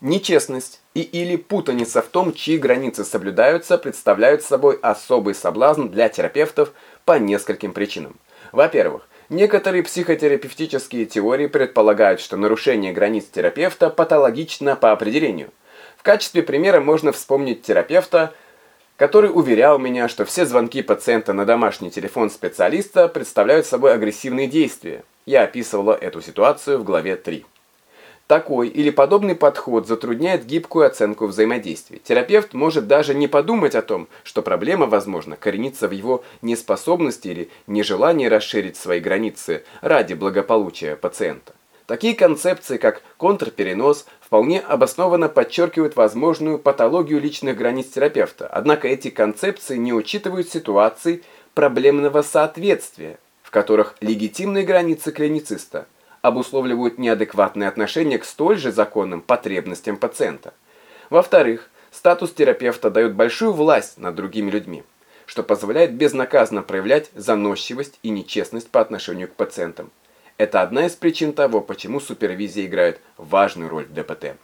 Нечестность и или путаница в том, чьи границы соблюдаются, представляют собой особый соблазн для терапевтов по нескольким причинам. Во-первых, некоторые психотерапевтические теории предполагают, что нарушение границ терапевта патологично по определению. В качестве примера можно вспомнить терапевта, который уверял меня, что все звонки пациента на домашний телефон специалиста представляют собой агрессивные действия. Я описывала эту ситуацию в главе 3. Такой или подобный подход затрудняет гибкую оценку взаимодействия. Терапевт может даже не подумать о том, что проблема, возможно, коренится в его неспособности или нежелании расширить свои границы ради благополучия пациента. Такие концепции, как контрперенос, вполне обоснованно подчеркивают возможную патологию личных границ терапевта. Однако эти концепции не учитывают ситуации проблемного соответствия, в которых легитимные границы клинициста – обусловливают неадекватное отношение к столь же законным потребностям пациента. Во-вторых, статус терапевта дает большую власть над другими людьми, что позволяет безнаказанно проявлять заносчивость и нечестность по отношению к пациентам. Это одна из причин того, почему супервизия играет важную роль в ДПТ.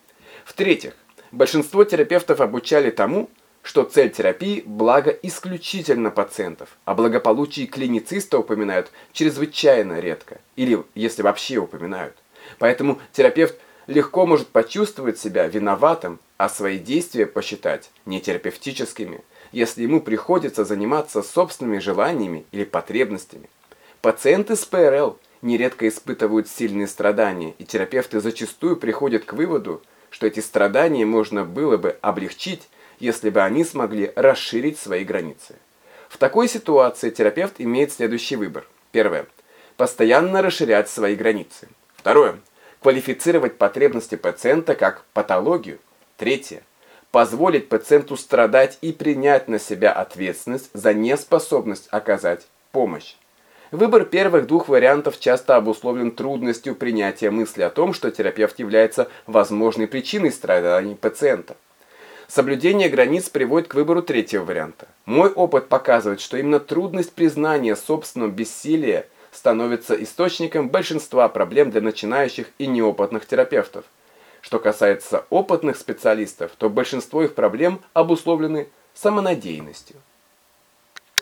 В-третьих, большинство терапевтов обучали тому, что цель терапии – благо исключительно пациентов, а благополучие клинициста упоминают чрезвычайно редко, или если вообще упоминают. Поэтому терапевт легко может почувствовать себя виноватым, а свои действия посчитать нетерапевтическими, если ему приходится заниматься собственными желаниями или потребностями. Пациенты с ПРЛ нередко испытывают сильные страдания, и терапевты зачастую приходят к выводу, что эти страдания можно было бы облегчить, если бы они смогли расширить свои границы. В такой ситуации терапевт имеет следующий выбор. Первое. Постоянно расширять свои границы. Второе. Квалифицировать потребности пациента как патологию. Третье. Позволить пациенту страдать и принять на себя ответственность за неспособность оказать помощь. Выбор первых двух вариантов часто обусловлен трудностью принятия мысли о том, что терапевт является возможной причиной страданий пациента. Соблюдение границ приводит к выбору третьего варианта. Мой опыт показывает, что именно трудность признания собственного бессилия становится источником большинства проблем для начинающих и неопытных терапевтов. Что касается опытных специалистов, то большинство их проблем обусловлены самонадеянностью.